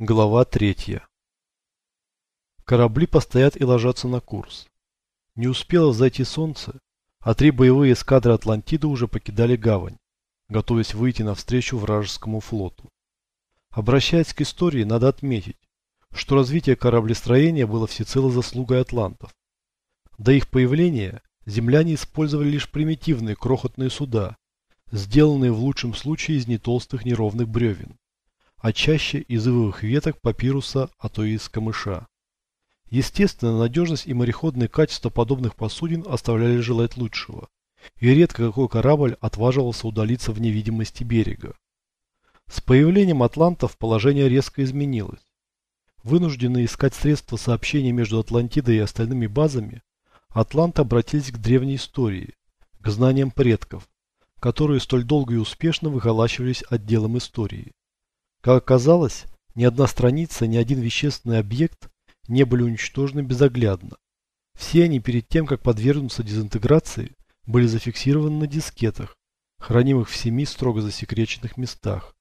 Глава третья. Корабли постоят и ложатся на курс. Не успело взойти солнце, а три боевые эскадры Атлантиды уже покидали гавань, готовясь выйти навстречу вражескому флоту. Обращаясь к истории, надо отметить, что развитие кораблестроения было всецело заслугой атлантов. До их появления земляне использовали лишь примитивные крохотные суда, сделанные в лучшем случае из нетолстых неровных бревен а чаще из ивовых веток папируса, а то и из камыша. Естественно, надежность и мореходные качества подобных посудин оставляли желать лучшего, и редко какой корабль отваживался удалиться в невидимости берега. С появлением атлантов положение резко изменилось. Вынужденные искать средства сообщения между Атлантидой и остальными базами, атланты обратились к древней истории, к знаниям предков, которые столь долго и успешно выхолачивались отделом истории. Как оказалось, ни одна страница, ни один вещественный объект не были уничтожены безоглядно. Все они перед тем, как подвергнуться дезинтеграции, были зафиксированы на дискетах, хранимых в семи строго засекреченных местах.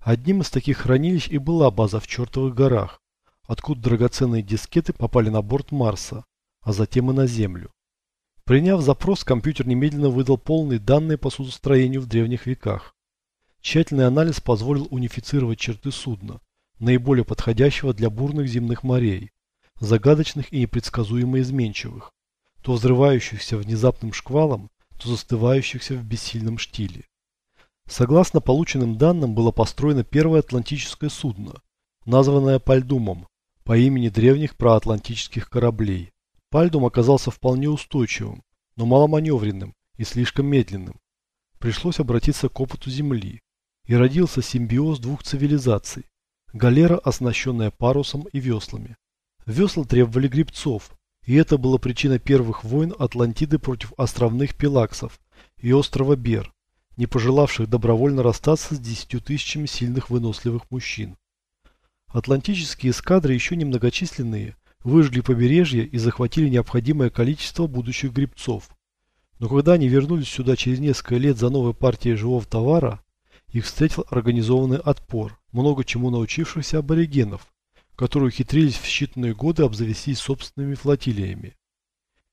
Одним из таких хранилищ и была база в чертовых горах, откуда драгоценные дискеты попали на борт Марса, а затем и на Землю. Приняв запрос, компьютер немедленно выдал полные данные по судостроению в древних веках. Тщательный анализ позволил унифицировать черты судна, наиболее подходящего для бурных земных морей, загадочных и непредсказуемо изменчивых, то взрывающихся внезапным шквалом, то застывающихся в бессильном штиле. Согласно полученным данным, было построено первое атлантическое судно, названное Пальдумом, по имени древних проатлантических кораблей. Пальдум оказался вполне устойчивым, но маломаневренным и слишком медленным. Пришлось обратиться к опыту Земли, и родился симбиоз двух цивилизаций. Галера, оснащенная парусом и веслами. Весла требовали грибцов, и это было причиной первых войн Атлантиды против островных Пелаксов и острова Бер, не пожелавших добровольно расстаться с десятью тысячами сильных выносливых мужчин. Атлантические эскадры, еще немногочисленные, выжгли побережье и захватили необходимое количество будущих грибцов. Но когда они вернулись сюда через несколько лет за новой партией живого товара, их встретил организованный отпор, много чему научившихся аборигенов, которые ухитрились в считанные годы обзавестись собственными флотилиями.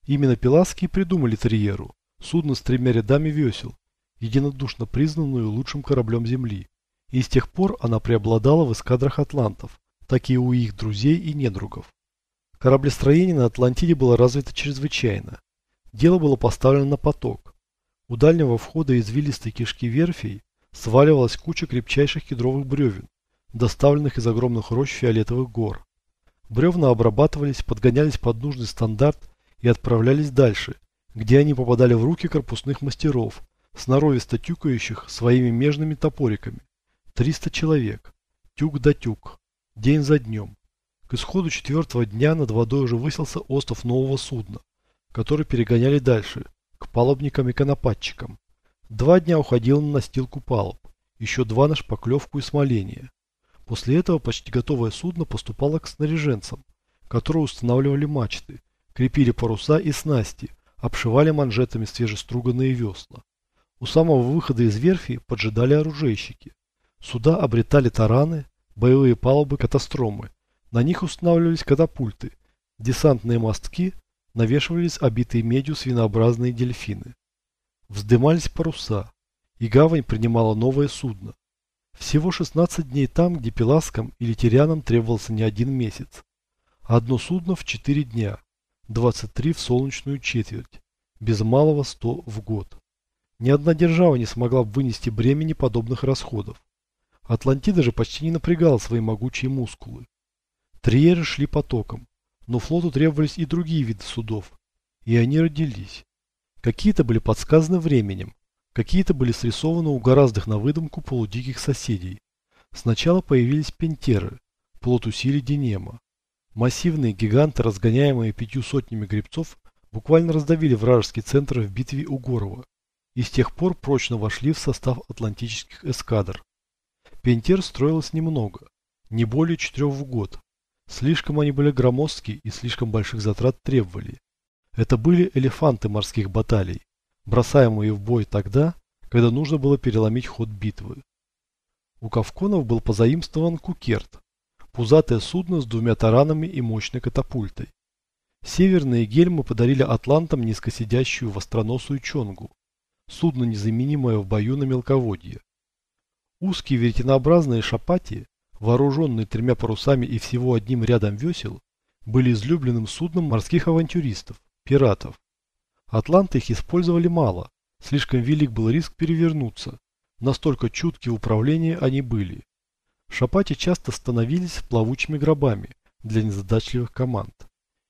Именно Пеласки придумали Триеру, судно с тремя рядами весел, единодушно признанную лучшим кораблем Земли. И с тех пор она преобладала в эскадрах атлантов, так и у их друзей и недругов. Кораблестроение на Атлантиде было развито чрезвычайно. Дело было поставлено на поток. У дальнего входа извилистой кишки верфей сваливалась куча крепчайших кедровых бревен, доставленных из огромных рощ фиолетовых гор. Бревна обрабатывались, подгонялись под нужный стандарт и отправлялись дальше, где они попадали в руки корпусных мастеров, сноровисто тюкающих своими межными топориками. 300 человек. Тюк да тюк. День за днем. К исходу четвертого дня над водой уже высился остров нового судна, который перегоняли дальше, к палубникам и конопатчикам. Два дня уходил на настилку палуб, еще два на шпаклевку и смоление. После этого почти готовое судно поступало к снаряженцам, которые устанавливали мачты, крепили паруса и снасти, обшивали манжетами свежеструганные весла. У самого выхода из верфи поджидали оружейщики. Суда обретали тараны, боевые палубы, катастромы. На них устанавливались катапульты, десантные мостки, навешивались обитые медью свинообразные дельфины. Вздымались паруса, и гавань принимала новое судно. Всего 16 дней там, где Пеласкам или Терянам требовался не один месяц. Одно судно в 4 дня, 23 в солнечную четверть, без малого 100 в год. Ни одна держава не смогла вынести бремени подобных расходов. Атлантида же почти не напрягала свои могучие мускулы. Триеры шли потоком, но флоту требовались и другие виды судов, и они родились. Какие-то были подсказаны временем, какие-то были срисованы у гораздых на выдумку полудиких соседей. Сначала появились пентеры, плод усилий Динема. Массивные гиганты, разгоняемые пятью сотнями гребцов, буквально раздавили вражеский центр в битве у Горова и с тех пор прочно вошли в состав атлантических эскадр. Пентер строилось немного, не более четырех в год. Слишком они были громоздкие и слишком больших затрат требовали. Это были элефанты морских баталий, бросаемые в бой тогда, когда нужно было переломить ход битвы. У Кавконов был позаимствован Кукерт, Пузатое судно с двумя таранами и мощной катапультой. Северные гельмы подарили атлантам низкосидящую востроносую чонгу. Судно, незаменимое в бою на мелководье. Узкие веретенообразные шапати, вооруженные тремя парусами и всего одним рядом весел, были излюбленным судном морских авантюристов, пиратов. Атланты их использовали мало, слишком велик был риск перевернуться, настолько чутки в управлении они были. Шапати часто становились плавучими гробами для незадачливых команд.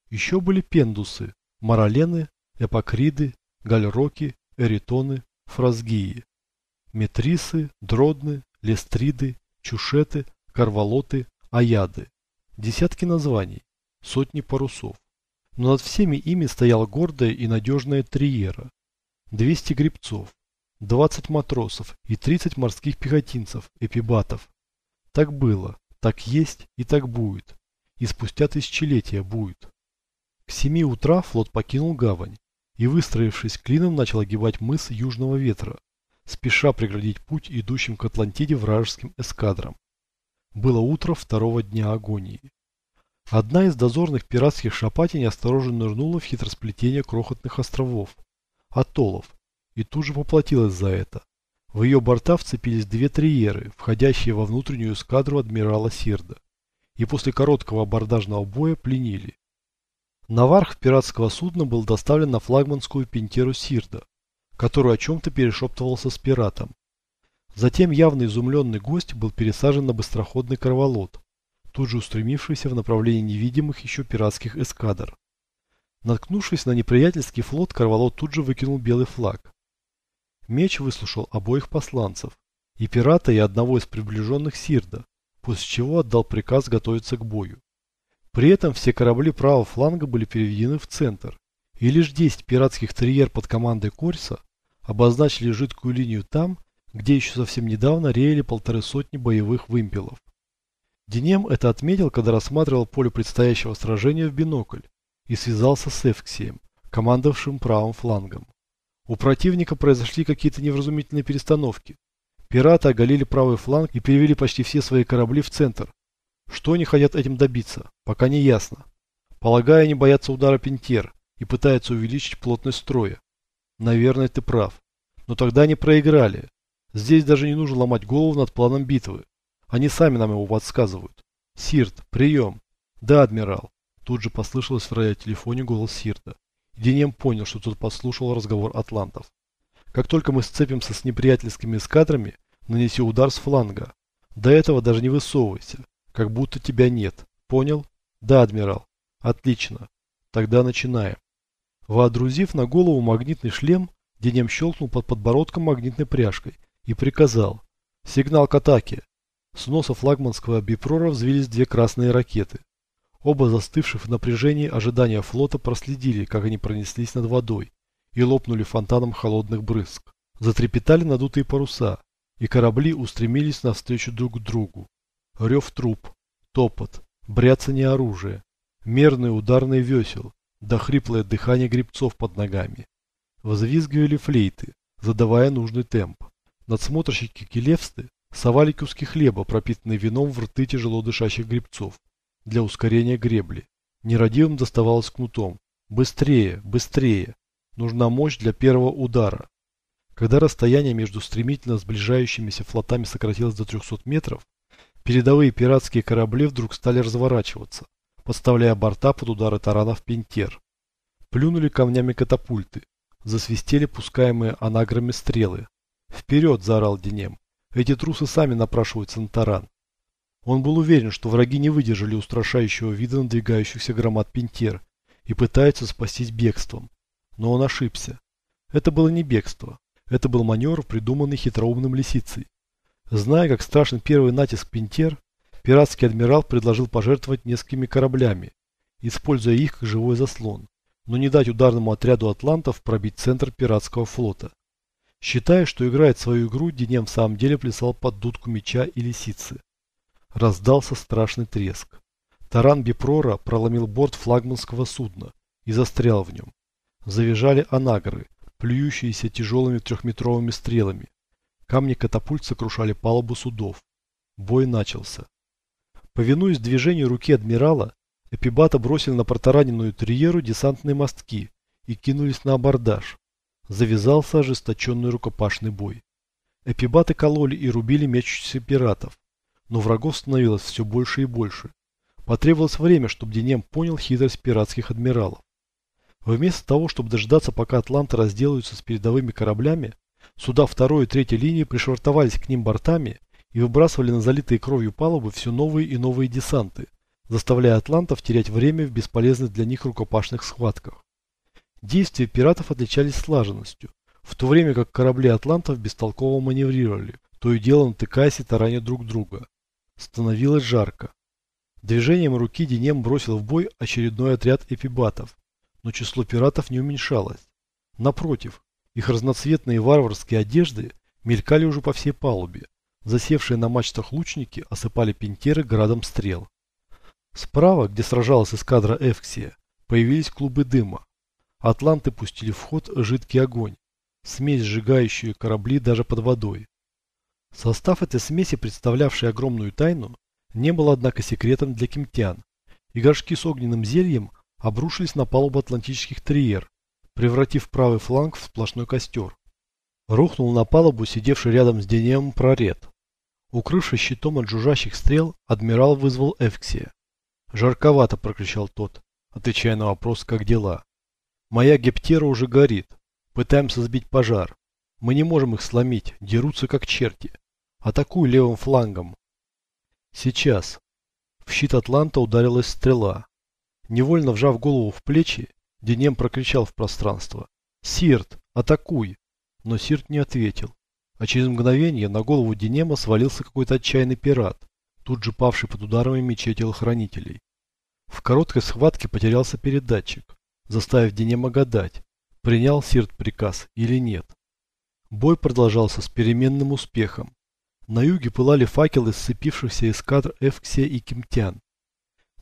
Еще были пендусы, моролены, эпокриды, гальроки, эритоны, фразгии, метрисы, дродны, лестриды, чушеты, карвалоты, аяды. Десятки названий, сотни парусов. Но над всеми ими стояла гордая и надежная триера. 200 гребцов, 20 матросов и 30 морских пехотинцев, эпибатов. Так было, так есть и так будет. И спустя тысячелетия будет. К семи утра флот покинул гавань и, выстроившись клином, начал огибать мыс Южного Ветра, спеша преградить путь идущим к Атлантиде вражеским эскадрам. Было утро второго дня агонии. Одна из дозорных пиратских шапатей неосторожно нырнула в хитросплетение крохотных островов, атоллов, и тут же поплатилась за это. В ее борта вцепились две триеры, входящие во внутреннюю эскадру адмирала Сирда, и после короткого абордажного боя пленили. Наварх пиратского судна был доставлен на флагманскую пинтеру Сирда, который о чем-то перешептывался с пиратом. Затем явно изумленный гость был пересажен на быстроходный корвалот, тут же устремившийся в направлении невидимых еще пиратских эскадр. Наткнувшись на неприятельский флот, корвалот тут же выкинул белый флаг. Меч выслушал обоих посланцев, и пирата, и одного из приближенных Сирда, после чего отдал приказ готовиться к бою. При этом все корабли правого фланга были переведены в центр, и лишь 10 пиратских триер под командой Корса обозначили жидкую линию там, где еще совсем недавно реяли полторы сотни боевых вымпелов. Денем это отметил, когда рассматривал поле предстоящего сражения в бинокль и связался с Эвксием, командовавшим правым флангом. У противника произошли какие-то невразумительные перестановки. Пираты оголили правый фланг и перевели почти все свои корабли в центр, что они хотят этим добиться, пока не ясно. Полагаю, они боятся удара Пентер и пытаются увеличить плотность строя. Наверное, ты прав. Но тогда они проиграли. Здесь даже не нужно ломать голову над планом битвы. Они сами нам его подсказывают. Сирт, прием. Да, адмирал. Тут же послышалось в радиотелефоне голос Сирта. Денем понял, что тот послушал разговор атлантов. Как только мы сцепимся с неприятельскими эскадрами, нанеси удар с фланга. До этого даже не высовывайся. Как будто тебя нет. Понял? Да, адмирал. Отлично. Тогда начинаем. Воодрузив на голову магнитный шлем, Денем щелкнул под подбородком магнитной пряжкой и приказал. Сигнал к атаке. С носа флагманского бипрора взвились две красные ракеты. Оба застывших в напряжении ожидания флота проследили, как они пронеслись над водой и лопнули фонтаном холодных брызг. Затрепетали надутые паруса, и корабли устремились навстречу друг другу. Рев труп, топот, бряцание оружия, мерные ударные весел, да хриплое дыхание грибцов под ногами. Взвизгивали флейты, задавая нужный темп. Надсмотрщики Келевсты совали куски хлеба, пропитанные вином в рты тяжело дышащих грибцов, для ускорения гребли. Нерадивым доставалось кнутом. Быстрее, быстрее. Нужна мощь для первого удара. Когда расстояние между стремительно сближающимися флотами сократилось до 300 метров, Передовые пиратские корабли вдруг стали разворачиваться, подставляя борта под удары таранов Пентер. Плюнули камнями катапульты, засвистели пускаемые анаграми стрелы. «Вперед!» – заорал Денем. «Эти трусы сами напрашиваются на таран». Он был уверен, что враги не выдержали устрашающего вида надвигающихся громад Пентер и пытаются спастись бегством. Но он ошибся. Это было не бегство. Это был маневр, придуманный хитроумным лисицей. Зная, как страшен первый натиск Пентер, пиратский адмирал предложил пожертвовать несколькими кораблями, используя их как живой заслон, но не дать ударному отряду атлантов пробить центр пиратского флота. Считая, что играет свою игру, Денем в самом деле плясал под дудку меча и лисицы. Раздался страшный треск. Таран Бипрора проломил борт флагманского судна и застрял в нем. Завизжали анагры, плюющиеся тяжелыми трехметровыми стрелами, Камни катапульт сокрушали палубу судов. Бой начался. Повинуясь движению руки адмирала, Эпибата бросили на протараненную терьеру десантные мостки и кинулись на абордаж. Завязался ожесточенный рукопашный бой. Эпибаты кололи и рубили мечущихся пиратов, но врагов становилось все больше и больше. Потребовалось время, чтобы Денем понял хитрость пиратских адмиралов. Вместо того, чтобы дождаться, пока атланты разделаются с передовыми кораблями, суда второй и третьей линии пришвартовались к ним бортами и выбрасывали на залитые кровью палубы все новые и новые десанты, заставляя атлантов терять время в бесполезных для них рукопашных схватках. Действия пиратов отличались слаженностью, в то время как корабли атлантов бестолково маневрировали, то и дело натыкаясь и тараня друг друга. Становилось жарко. Движением руки Денем бросил в бой очередной отряд эпибатов, но число пиратов не уменьшалось. Напротив, их разноцветные варварские одежды мелькали уже по всей палубе. Засевшие на мачтах лучники осыпали пентеры градом стрел. Справа, где сражалась эскадра Эвксия, появились клубы дыма. Атланты пустили в ход жидкий огонь, смесь, сжигающую корабли даже под водой. Состав этой смеси, представлявший огромную тайну, не был, однако, секретом для кемтян, и горшки с огненным зельем обрушились на палубу атлантических триер, превратив правый фланг в сплошной костер. Рухнул на палубу сидевший рядом с Денеем проред. Укрывшись щитом от жужжащих стрел, адмирал вызвал Эвксия. «Жарковато», — прокричал тот, отвечая на вопрос «как дела?». «Моя гептера уже горит. Пытаемся сбить пожар. Мы не можем их сломить, дерутся как черти. Атакуй левым флангом». Сейчас. В щит Атланта ударилась стрела. Невольно вжав голову в плечи, Денем прокричал в пространство. «Сирт, атакуй!» Но Сирт не ответил. А через мгновение на голову Денема свалился какой-то отчаянный пират, тут же павший под ударами мечей телохранителей. В короткой схватке потерялся передатчик, заставив Денема гадать, принял Сирт приказ или нет. Бой продолжался с переменным успехом. На юге пылали факелы сцепившихся эскадр Эвксия и Кемтян.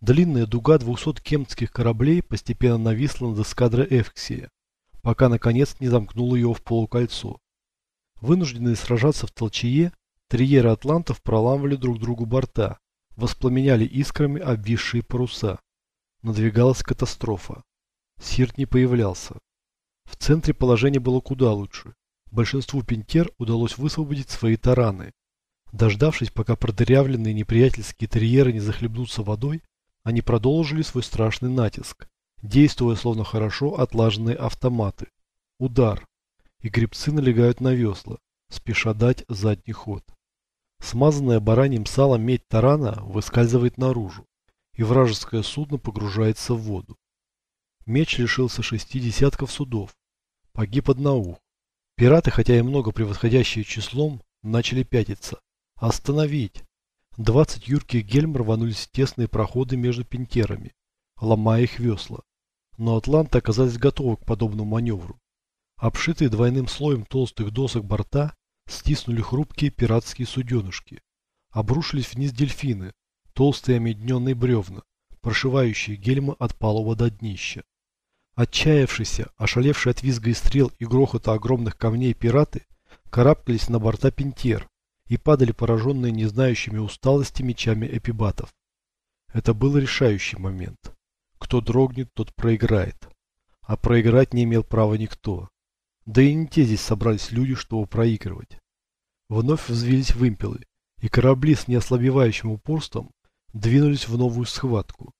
Длинная дуга 200 кемтских кораблей постепенно нависла над эскадрой Эвксия, пока наконец не замкнула ее в полукольцо. Вынужденные сражаться в толчее, триеры атлантов проламывали друг другу борта, воспламеняли искрами обвисшие паруса. Надвигалась катастрофа. Сирт не появлялся. В центре положение было куда лучше. Большинству пентер удалось высвободить свои тараны. Дождавшись, пока продырявленные неприятельские терьеры не захлебнутся водой, они продолжили свой страшный натиск, действуя словно хорошо отлаженные автоматы. Удар. И гребцы налегают на весла, спеша дать задний ход. Смазанная бараньим салом медь тарана выскальзывает наружу, и вражеское судно погружается в воду. Меч лишился шести десятков судов. Погиб одноух. Пираты, хотя и много превосходящие числом, начали пятиться. Остановить! Двадцать юрких гельм рванулись в тесные проходы между пентерами, ломая их весла. Но атланты оказались готовы к подобному маневру. Обшитые двойным слоем толстых досок борта стиснули хрупкие пиратские суденышки. Обрушились вниз дельфины, толстые омедненные бревна, прошивающие гельмы от палуба до днища. Отчаявшиеся, ошалевшие от визга и стрел и грохота огромных камней пираты карабкались на борта пентер, и падали пораженные не знающими усталости мечами эпибатов. Это был решающий момент. Кто дрогнет, тот проиграет. А проиграть не имел права никто. Да и не те здесь собрались люди, чтобы проигрывать. Вновь взвились вымпелы, и корабли с неослабевающим упорством двинулись в новую схватку.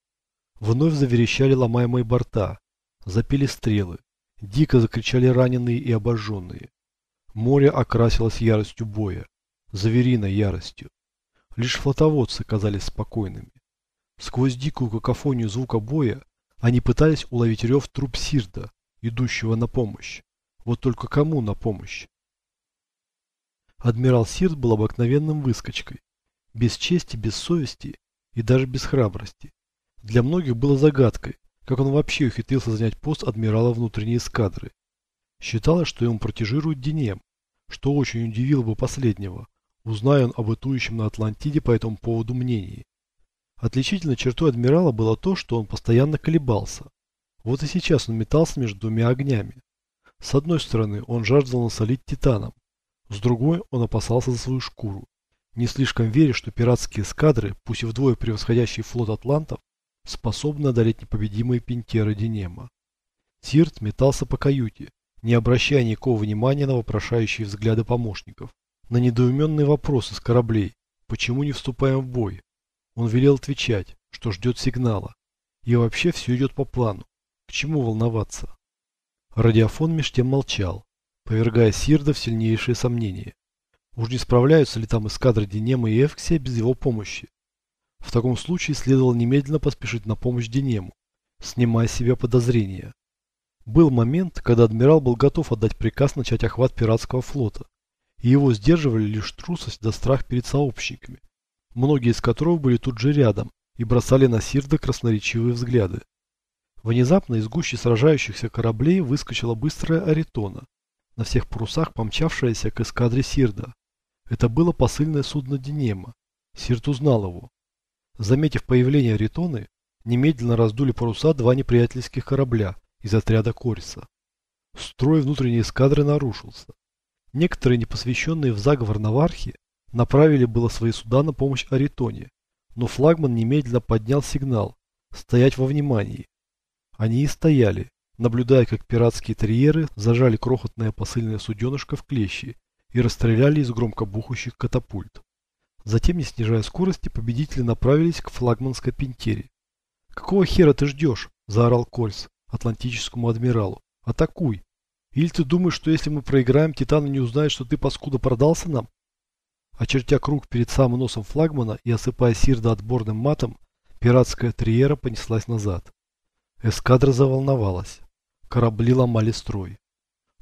Вновь заверещали ломаемые борта, запели стрелы, дико закричали раненые и обожженные. Море окрасилось яростью боя звериной яростью. Лишь флотоводцы казались спокойными. Сквозь дикую какофонию звука боя они пытались уловить рев труп Сирда, идущего на помощь. Вот только кому на помощь? Адмирал Сирд был обыкновенным выскочкой. Без чести, без совести и даже без храбрости. Для многих было загадкой, как он вообще ухитрился занять пост адмирала внутренней эскадры. Считалось, что ему протежирует Денем, что очень удивило бы последнего, Узнай он об бытующем на Атлантиде по этому поводу мнении. Отличительной чертой адмирала было то, что он постоянно колебался. Вот и сейчас он метался между двумя огнями. С одной стороны, он жаждал насолить титанам. С другой, он опасался за свою шкуру. не слишком веря, что пиратские эскадры, пусть и вдвое превосходящий флот атлантов, способны одолеть непобедимые пентеры Динема. Сирт метался по каюте, не обращая никакого внимания на вопрошающие взгляды помощников, на недоуменные вопросы с кораблей, почему не вступаем в бой. Он велел отвечать, что ждет сигнала. И вообще все идет по плану. К чему волноваться? Радиофон меж тем молчал, повергая Сирда в сильнейшие сомнения. Уж не справляются ли там эскадры Динема и Эвксия без его помощи? В таком случае следовало немедленно поспешить на помощь Динему, снимая с себя подозрения. Был момент, когда адмирал был готов отдать приказ начать охват пиратского флота, и его сдерживали лишь трусость да страх перед сообщниками, многие из которых были тут же рядом и бросали на Сирда красноречивые взгляды. Внезапно из гущи сражающихся кораблей выскочила быстрая Аритона, на всех парусах помчавшаяся к эскадре Сирда. Это было посыльное судно Динема. Сирд узнал его. Заметив появление Аритоны, немедленно раздули паруса два неприятельских корабля – из отряда Кориса. Строй внутренней эскадры нарушился. Некоторые, непосвященные в заговор Навархи, направили было свои суда на помощь Аритоне, но флагман немедленно поднял сигнал «Стоять во внимании». Они и стояли, наблюдая, как пиратские терьеры зажали крохотное посыльное суденышко в клещи и расстреляли из громко бухущих катапульт. Затем, не снижая скорости, победители направились к флагманской пентере. «Какого хера ты ждешь?» – заорал Кольс, Атлантическому адмиралу. Атакуй. Или ты думаешь, что если мы проиграем, Титаны не узнают, что ты, паскуда, продался нам? Очертя круг перед самым носом флагмана и осыпая Сирда отборным матом, пиратская триера понеслась назад. Эскадра заволновалась. Корабли ломали строй.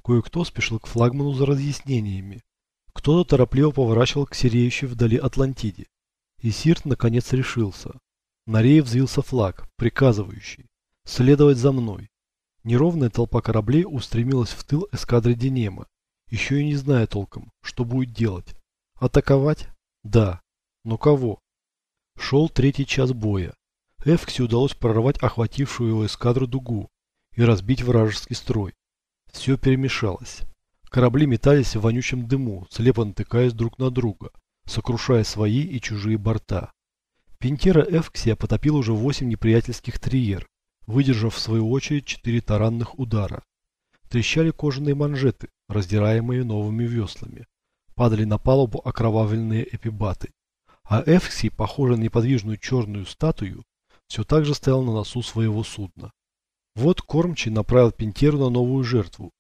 Кое-кто спешил к флагману за разъяснениями. Кто-то торопливо поворачивал к сереющей вдали Атлантиде. И Сирт наконец решился. На рее взвился флаг, приказывающий следовать за мной. Неровная толпа кораблей устремилась в тыл эскадры Динема, еще и не зная толком, что будет делать. Атаковать? Да. Но кого? Шел третий час боя. Эвксе удалось прорвать охватившую его эскадру дугу и разбить вражеский строй. Все перемешалось. Корабли метались в вонючем дыму, слепо натыкаясь друг на друга, сокрушая свои и чужие борта. Пентера Эвксия потопил уже восемь неприятельских триер, выдержав в свою очередь четыре таранных удара. Трещали кожаные манжеты, раздираемые новыми веслами. Падали на палубу окровавленные эпибаты. А Эфкси, похожий на неподвижную черную статую, все так же стоял на носу своего судна. Вот кормчий направил Пентеру на новую жертву.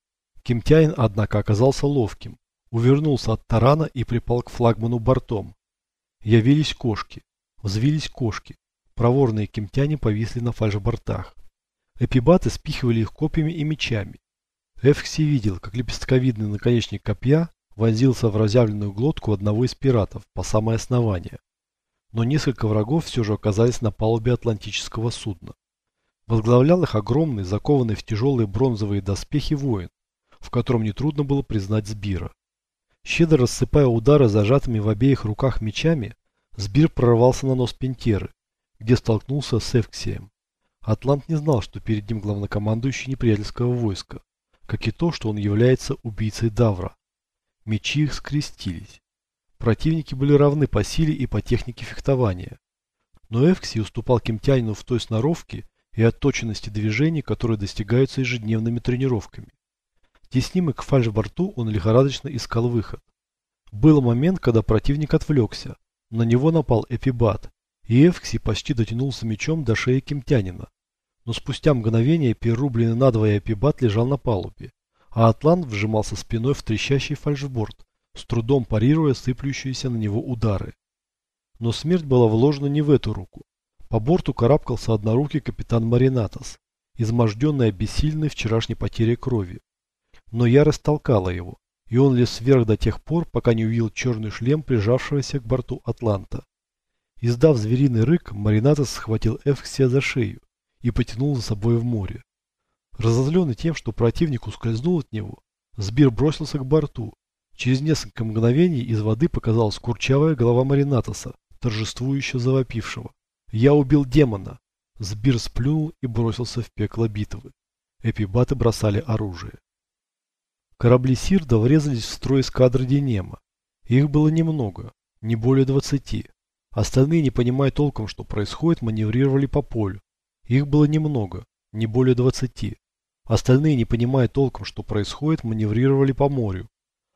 Кемтяин, однако, оказался ловким, увернулся от тарана и припал к флагману бортом. Явились кошки, взвились кошки, Проворные кемтяне повисли на фальшбортах. Эпибаты спихивали их копьями и мечами. Эфкси видел, как лепестковидный наконечник копья вонзился в разъявленную глотку одного из пиратов по самое основание. Но несколько врагов все же оказались на палубе атлантического судна. Возглавлял их огромный, закованный в тяжелые бронзовые доспехи воин, в котором нетрудно было признать Сбира. Щедро рассыпая удары зажатыми в обеих руках мечами, Сбир прорвался на нос Пентеры, где столкнулся с Эвксием. Атлант не знал, что перед ним главнокомандующий неприятельского войска, как и то, что он является убийцей Давра. Мечи их скрестились. Противники были равны по силе и по технике фехтования. Но Эвксий уступал кемтянину в той сноровке и отточенности движений, которые достигаются ежедневными тренировками. Теснимый к фальшборту, он лихорадочно искал выход. Был момент, когда противник отвлекся. На него напал Эпибат, и Эвкси почти дотянулся мечом до шеи кемтянина. Но спустя мгновение перерубленный надвое эпибат лежал на палубе, а Атлант вжимался спиной в трещащий фальшборд, с трудом парируя сыплющиеся на него удары. Но смерть была вложена не в эту руку. По борту карабкался однорукий капитан Маринатос, изможденный обессильной вчерашней потерей крови. Но ярость толкала его, и он лез вверх до тех пор, пока не увидел черный шлем прижавшегося к борту Атланта. Издав звериный рык, Маринатос схватил Эвксия за шею и потянул за собой в море. Разозленный тем, что противник ускользнул от него, Сбир бросился к борту. Через несколько мгновений из воды показалась курчавая голова Маринатоса, торжествующе завопившего. «Я убил демона!» Сбир сплюнул и бросился в пекло битвы. Эпибаты бросали оружие. Корабли Сирда врезались в строй эскадры Динема. Их было немного, Не более двадцати. Остальные, не понимая толком, что происходит, маневрировали по полю. Их было немного, не более двадцати. Остальные, не понимая толком, что происходит, маневрировали по морю,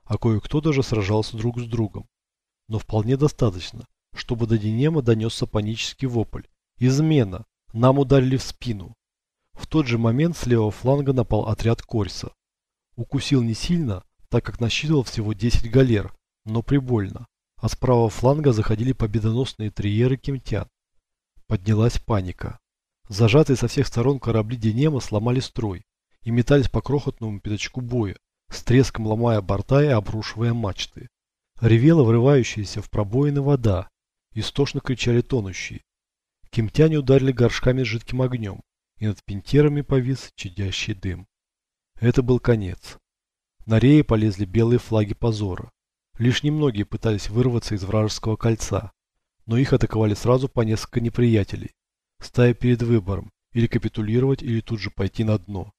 а кое-кто даже сражался друг с другом. Но вполне достаточно, чтобы до Динема донесся панический вопль. «Измена! Нам ударили в спину!» В тот же момент с левого фланга напал отряд Корьса. Укусил не сильно, так как насчитывал всего 10 галер, но прибольно. А с правого фланга заходили победоносные триеры кемтян. Поднялась паника. Зажатые со всех сторон корабли Денема сломали строй и метались по крохотному пятачку боя, с треском ломая борта и обрушивая мачты. Ревела врывающаяся в пробоины вода, истошно кричали тонущие. Кемтяне ударили горшками с жидким огнем, и над пентерами повис чадящий дым. Это был конец. На реи полезли белые флаги позора. Лишь немногие пытались вырваться из вражеского кольца, но их атаковали сразу по несколько неприятелей, стая перед выбором, или капитулировать, или тут же пойти на дно.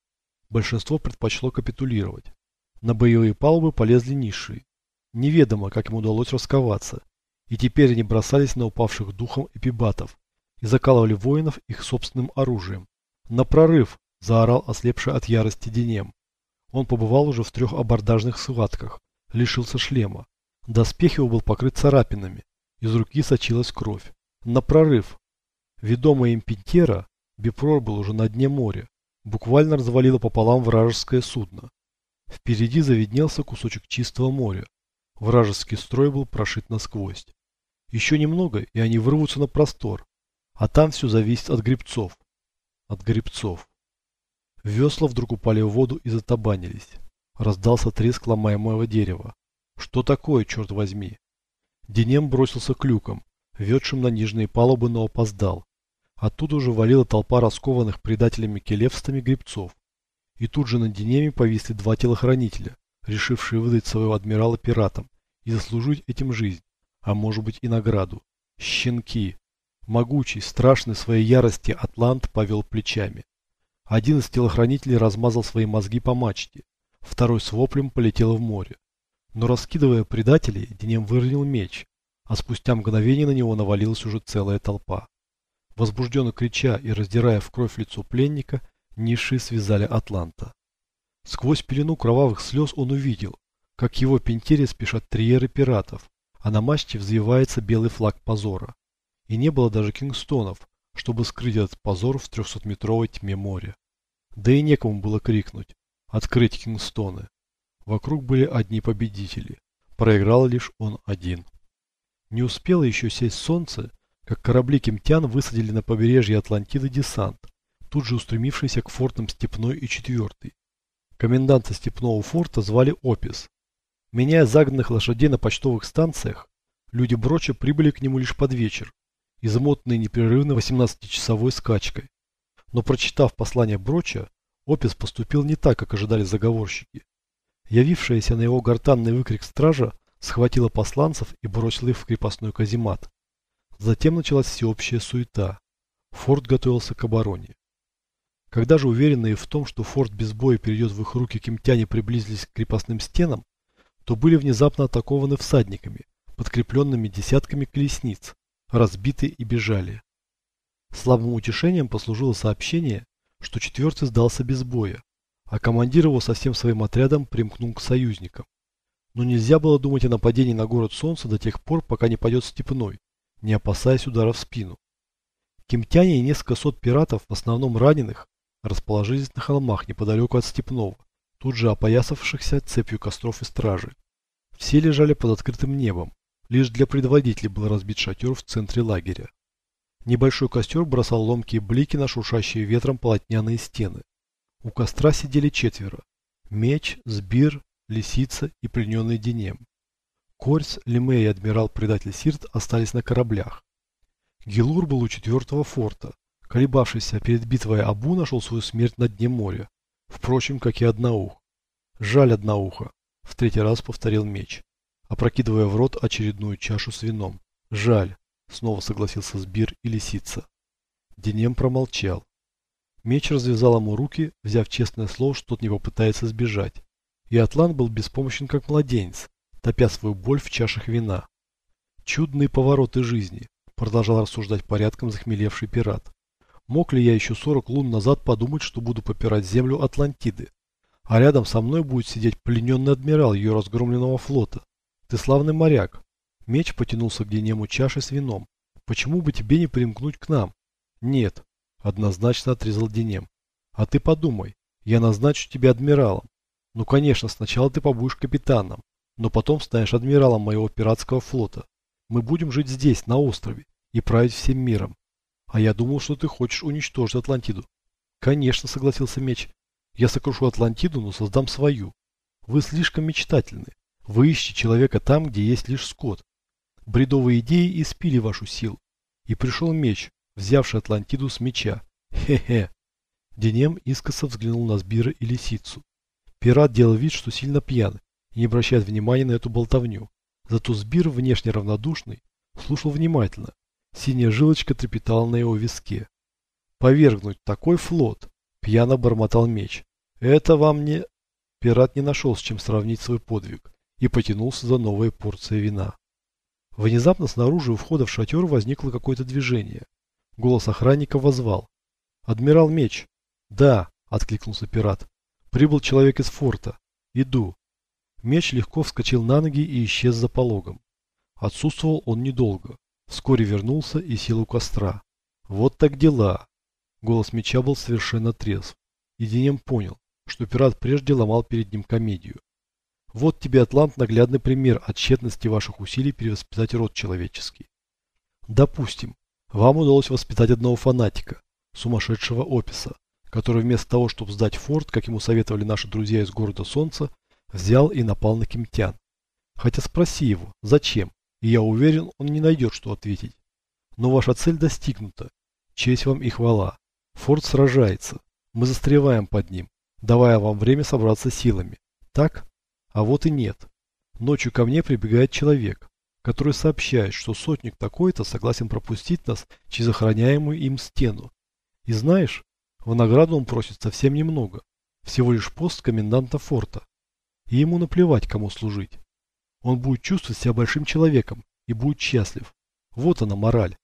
Большинство предпочло капитулировать. На боевые палубы полезли низшие. Неведомо, как им удалось расковаться, и теперь они бросались на упавших духом эпибатов и закалывали воинов их собственным оружием. «На прорыв!» – заорал ослепший от ярости Денем. Он побывал уже в трех абордажных схватках, лишился шлема. Доспех его был покрыт царапинами, из руки сочилась кровь. На прорыв! Ведомая им Пентера, Бипрор был уже на дне моря, буквально развалило пополам вражеское судно. Впереди завиднелся кусочек чистого моря. Вражеский строй был прошит насквозь. Еще немного, и они вырвутся на простор. А там все зависит от грибцов. От грибцов. Весла вдруг упали в воду и затабанились. Раздался треск ломаемого дерева. Что такое, черт возьми? Денем бросился к люкам, ведшим на нижние палубы, но опоздал. Оттуда уже валила толпа раскованных предателями келевстами грибцов. И тут же на Денеме повисли два телохранителя, решившие выдать своего адмирала пиратам и заслужить этим жизнь, а может быть и награду. Щенки! Могучий, страшный своей ярости Атлант повел плечами. Один из телохранителей размазал свои мозги по мачте, второй с воплем полетел в море. Но раскидывая предателей, Денем выронил меч, а спустя мгновение на него навалилась уже целая толпа. Возбужденно крича и раздирая в кровь лицо пленника, низшие связали Атланта. Сквозь пелену кровавых слез он увидел, как его пентере спешат триеры пиратов, а на мачте взвивается белый флаг позора. И не было даже кингстонов, чтобы скрыть этот позор в трехсотметровой тьме моря. Да и некому было крикнуть «Открыть Кингстоны!». Вокруг были одни победители. Проиграл лишь он один. Не успело еще сесть солнце, как корабли кемтян высадили на побережье Атлантиды десант, тут же устремившийся к фортам Степной и Четвертый. Коменданта Степного форта звали Опис. Меняя загнанных лошадей на почтовых станциях, люди Броча прибыли к нему лишь под вечер, измотанные непрерывно 18-часовой скачкой. Но прочитав послание Броча, Опис поступил не так, как ожидали заговорщики. Явившаяся на его гортанный выкрик стража схватила посланцев и бросила их в крепостной каземат. Затем началась всеобщая суета. Форт готовился к обороне. Когда же уверенные в том, что форт без боя перейдет в их руки, кемтяне приблизились к крепостным стенам, то были внезапно атакованы всадниками, подкрепленными десятками колесниц, разбиты и бежали. Слабым утешением послужило сообщение, что четвертый сдался без боя, а командир его со всем своим отрядом примкнул к союзникам. Но нельзя было думать о нападении на город Солнца до тех пор, пока не пойдет Степной, не опасаясь удара в спину. Кемтяне и несколько сот пиратов, в основном раненых, расположились на холмах неподалеку от Степного, тут же опоясавшихся цепью костров и стражи. Все лежали под открытым небом, лишь для предводителей был разбит шатер в центре лагеря. Небольшой костер бросал ломкие блики на шуршащие ветром полотняные стены. У костра сидели четверо. Меч, Сбир, Лисица и плененный Денем. Корс, Лемей и адмирал-предатель Сирт остались на кораблях. Гелур был у четвертого форта. Колебавшийся перед битвой Абу нашел свою смерть на дне моря. Впрочем, как и Одноух. Жаль Одноуха, в третий раз повторил меч, опрокидывая в рот очередную чашу с вином. Жаль. Снова согласился Сбир и Лисица. Денем промолчал. Меч развязал ему руки, взяв честное слово, что тот не попытается сбежать. И Атлан был беспомощен, как младенец, топя свою боль в чашах вина. Чудные повороты жизни, продолжал рассуждать порядком захмелевший пират. Мог ли я еще 40 лун назад подумать, что буду попирать землю Атлантиды? А рядом со мной будет сидеть плененный адмирал ее разгромленного флота. Ты славный моряк. Меч потянулся к Денему чаши с вином. Почему бы тебе не примкнуть к нам? Нет, однозначно отрезал Денем. А ты подумай, я назначу тебя адмиралом. Ну, конечно, сначала ты побудешь капитаном, но потом станешь адмиралом моего пиратского флота. Мы будем жить здесь, на острове, и править всем миром. А я думал, что ты хочешь уничтожить Атлантиду. Конечно, согласился Меч. Я сокрушу Атлантиду, но создам свою. Вы слишком мечтательны. Вы ищете человека там, где есть лишь скот. Бредовые идеи испили вашу силу. И пришел меч, взявший Атлантиду с меча. Хе-хе. Денем искоса взглянул на Сбира и Лисицу. Пират делал вид, что сильно пьян, и не обращает внимания на эту болтовню. Зато Сбир, внешне равнодушный, слушал внимательно. Синяя жилочка трепетала на его виске. Повергнуть такой флот, пьяно бормотал меч. Это вам не... Пират не нашел с чем сравнить свой подвиг и потянулся за новой порцией вина. Внезапно снаружи у входа в шатер возникло какое-то движение. Голос охранника возвал. «Адмирал Меч!» «Да!» — откликнулся пират. «Прибыл человек из форта. Иду». Меч легко вскочил на ноги и исчез за пологом. Отсутствовал он недолго. Вскоре вернулся и сел у костра. «Вот так дела!» Голос меча был совершенно трезв. И понял, что пират прежде ломал перед ним комедию. Вот тебе, Атлант, наглядный пример от тщетности ваших усилий перевоспитать род человеческий. Допустим, вам удалось воспитать одного фанатика, сумасшедшего описа, который вместо того, чтобы сдать форт, как ему советовали наши друзья из города Солнца, взял и напал на кемтян. Хотя спроси его, зачем, и я уверен, он не найдет, что ответить. Но ваша цель достигнута. Честь вам и хвала. Форт сражается. Мы застреваем под ним, давая вам время собраться силами. Так? А вот и нет. Ночью ко мне прибегает человек, который сообщает, что сотник такой-то согласен пропустить нас через охраняемую им стену. И знаешь, в награду он просит совсем немного, всего лишь пост коменданта форта. И ему наплевать, кому служить. Он будет чувствовать себя большим человеком и будет счастлив. Вот она мораль.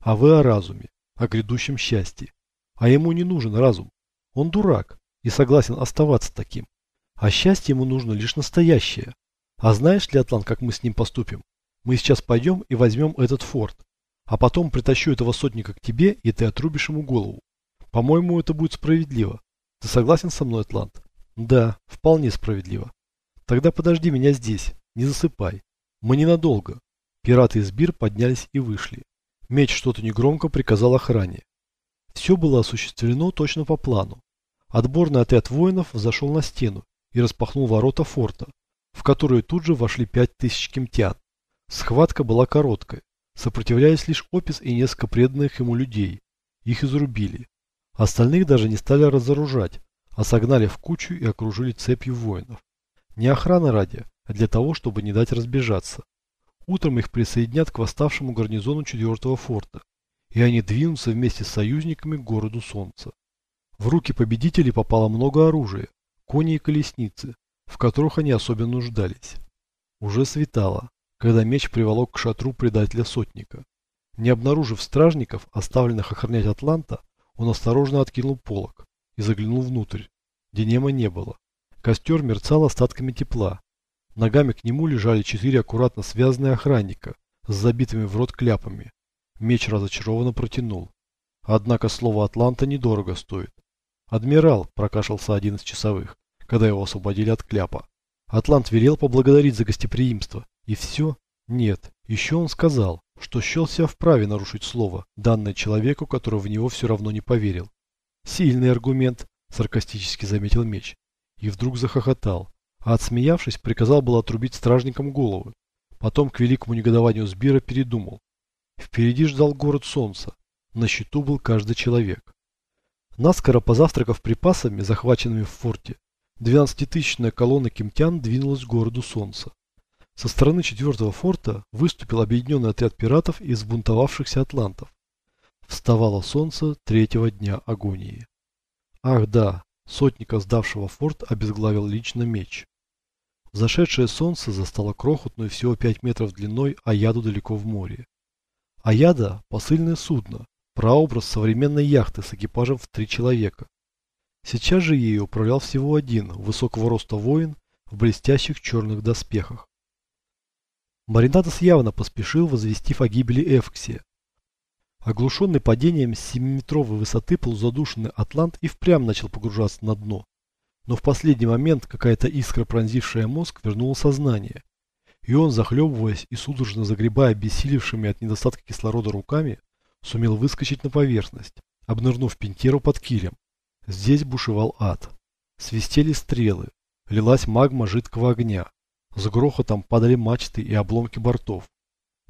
А вы о разуме, о грядущем счастье. А ему не нужен разум. Он дурак и согласен оставаться таким. А счастье ему нужно лишь настоящее. А знаешь ли, Атлант, как мы с ним поступим? Мы сейчас пойдем и возьмем этот форт. А потом притащу этого сотника к тебе, и ты отрубишь ему голову. По-моему, это будет справедливо. Ты согласен со мной, Атлант? Да, вполне справедливо. Тогда подожди меня здесь, не засыпай. Мы ненадолго. Пираты из Бир поднялись и вышли. Меч что-то негромко приказал охране. Все было осуществлено точно по плану. Отборный отряд воинов зашел на стену и распахнул ворота форта, в которые тут же вошли пять тысяч кемтян. Схватка была короткой, сопротивляясь лишь Опис и несколько преданных ему людей. Их изрубили. Остальных даже не стали разоружать, а согнали в кучу и окружили цепью воинов. Не охрана ради, а для того, чтобы не дать разбежаться. Утром их присоединят к восставшему гарнизону четвертого форта, и они двинутся вместе с союзниками к городу Солнца. В руки победителей попало много оружия, кони и колесницы, в которых они особенно нуждались. Уже светало, когда меч приволок к шатру предателя сотника. Не обнаружив стражников, оставленных охранять Атланта, он осторожно откинул полог и заглянул внутрь. Денема не было. Костер мерцал остатками тепла. Ногами к нему лежали четыре аккуратно связанные охранника с забитыми в рот кляпами. Меч разочарованно протянул. Однако слово Атланта недорого стоит. «Адмирал», – прокашлялся один из часовых, когда его освободили от кляпа. Атлант велел поблагодарить за гостеприимство. И все? Нет. Еще он сказал, что счел себя вправе нарушить слово, данное человеку, который в него все равно не поверил. Сильный аргумент, саркастически заметил меч. И вдруг захохотал. А отсмеявшись, приказал было отрубить стражникам головы. Потом, к великому негодованию Сбира, передумал. Впереди ждал город солнца. На счету был каждый человек. Наскоро позавтракав припасами, захваченными в форте, 12-тысячная колонна кемтян двинулась к городу Солнца. Со стороны четвертого форта выступил объединенный отряд пиратов из бунтовавшихся атлантов. Вставало солнце третьего дня агонии. Ах да, сотника, сдавшего форт, обезглавил лично меч. Зашедшее солнце застало крохотную всего 5 метров длиной Аяду далеко в море. Аяда – посыльное судно, прообраз современной яхты с экипажем в три человека. Сейчас же ею управлял всего один, высокого роста воин в блестящих черных доспехах. Маринадос явно поспешил, возвестив о гибели Эвксия. Оглушенный падением с 7-метровой высоты полузадушенный Атлант и впрямь начал погружаться на дно. Но в последний момент какая-то искра, пронзившая мозг, вернула сознание. И он, захлебываясь и судорожно загребая обессилевшими от недостатка кислорода руками, сумел выскочить на поверхность, обнырнув Пентеру под килем. Здесь бушевал ад. Свистели стрелы, лилась магма жидкого огня. С грохотом падали мачты и обломки бортов.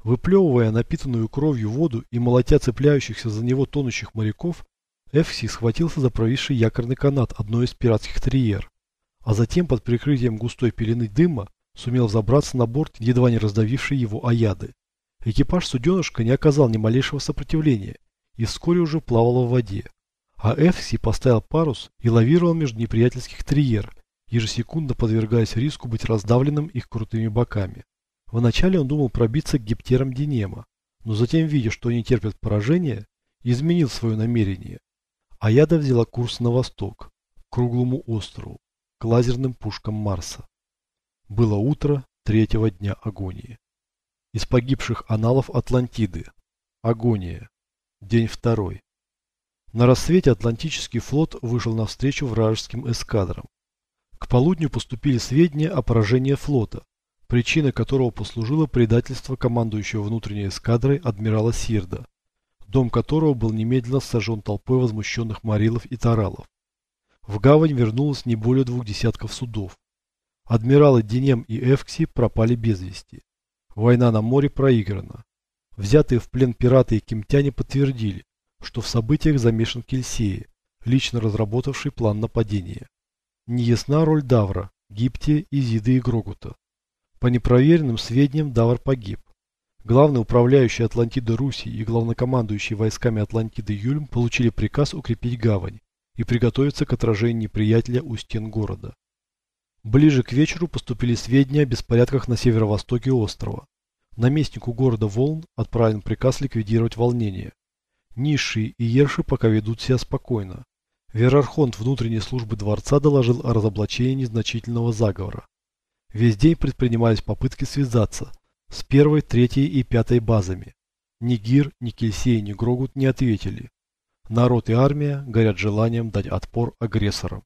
Выплевывая напитанную кровью воду и молотя цепляющихся за него тонущих моряков, Эфси схватился за провисший якорный канат одной из пиратских триер, а затем под прикрытием густой пелены дыма сумел забраться на борт, едва не раздавивший его аяды. Экипаж суденышка не оказал ни малейшего сопротивления и вскоре уже плавал в воде. А Эфси поставил парус и лавировал между неприятельских триер, ежесекундно подвергаясь риску быть раздавленным их крутыми боками. Вначале он думал пробиться к гиптерам Динема, но затем, видя, что они терпят поражение, изменил свое намерение. Аяда взяла курс на восток, к круглому острову, к лазерным пушкам Марса. Было утро третьего дня агонии. Из погибших аналов Атлантиды. Агония. День второй. На рассвете Атлантический флот вышел навстречу вражеским эскадрам. К полудню поступили сведения о поражении флота, причиной которого послужило предательство командующего внутренней эскадрой адмирала Сирда, дом которого был немедленно сожжен толпой возмущенных марилов и таралов. В гавань вернулось не более двух десятков судов. Адмиралы Денем и Эвкси пропали без вести. Война на море проиграна. Взятые в плен пираты и кемтяне подтвердили, что в событиях замешан Кельсея, лично разработавший план нападения. Неясна роль Давра, Гиптия, Изиды и Грогута. По непроверенным сведениям Давр погиб. Главный управляющий Атлантиды Руси и главнокомандующий войсками Атлантиды Юльм получили приказ укрепить гавань и приготовиться к отражению неприятеля у стен города. Ближе к вечеру поступили сведения о беспорядках на северо-востоке острова. Наместнику города Волн отправлен приказ ликвидировать волнение. Низшие и ерши пока ведут себя спокойно. Верархонт внутренней службы дворца доложил о разоблачении незначительного заговора. Весь день предпринимались попытки связаться с первой, третьей и пятой базами. Ни Гир, ни Кельсей, ни Грогут не ответили. Народ и армия горят желанием дать отпор агрессорам.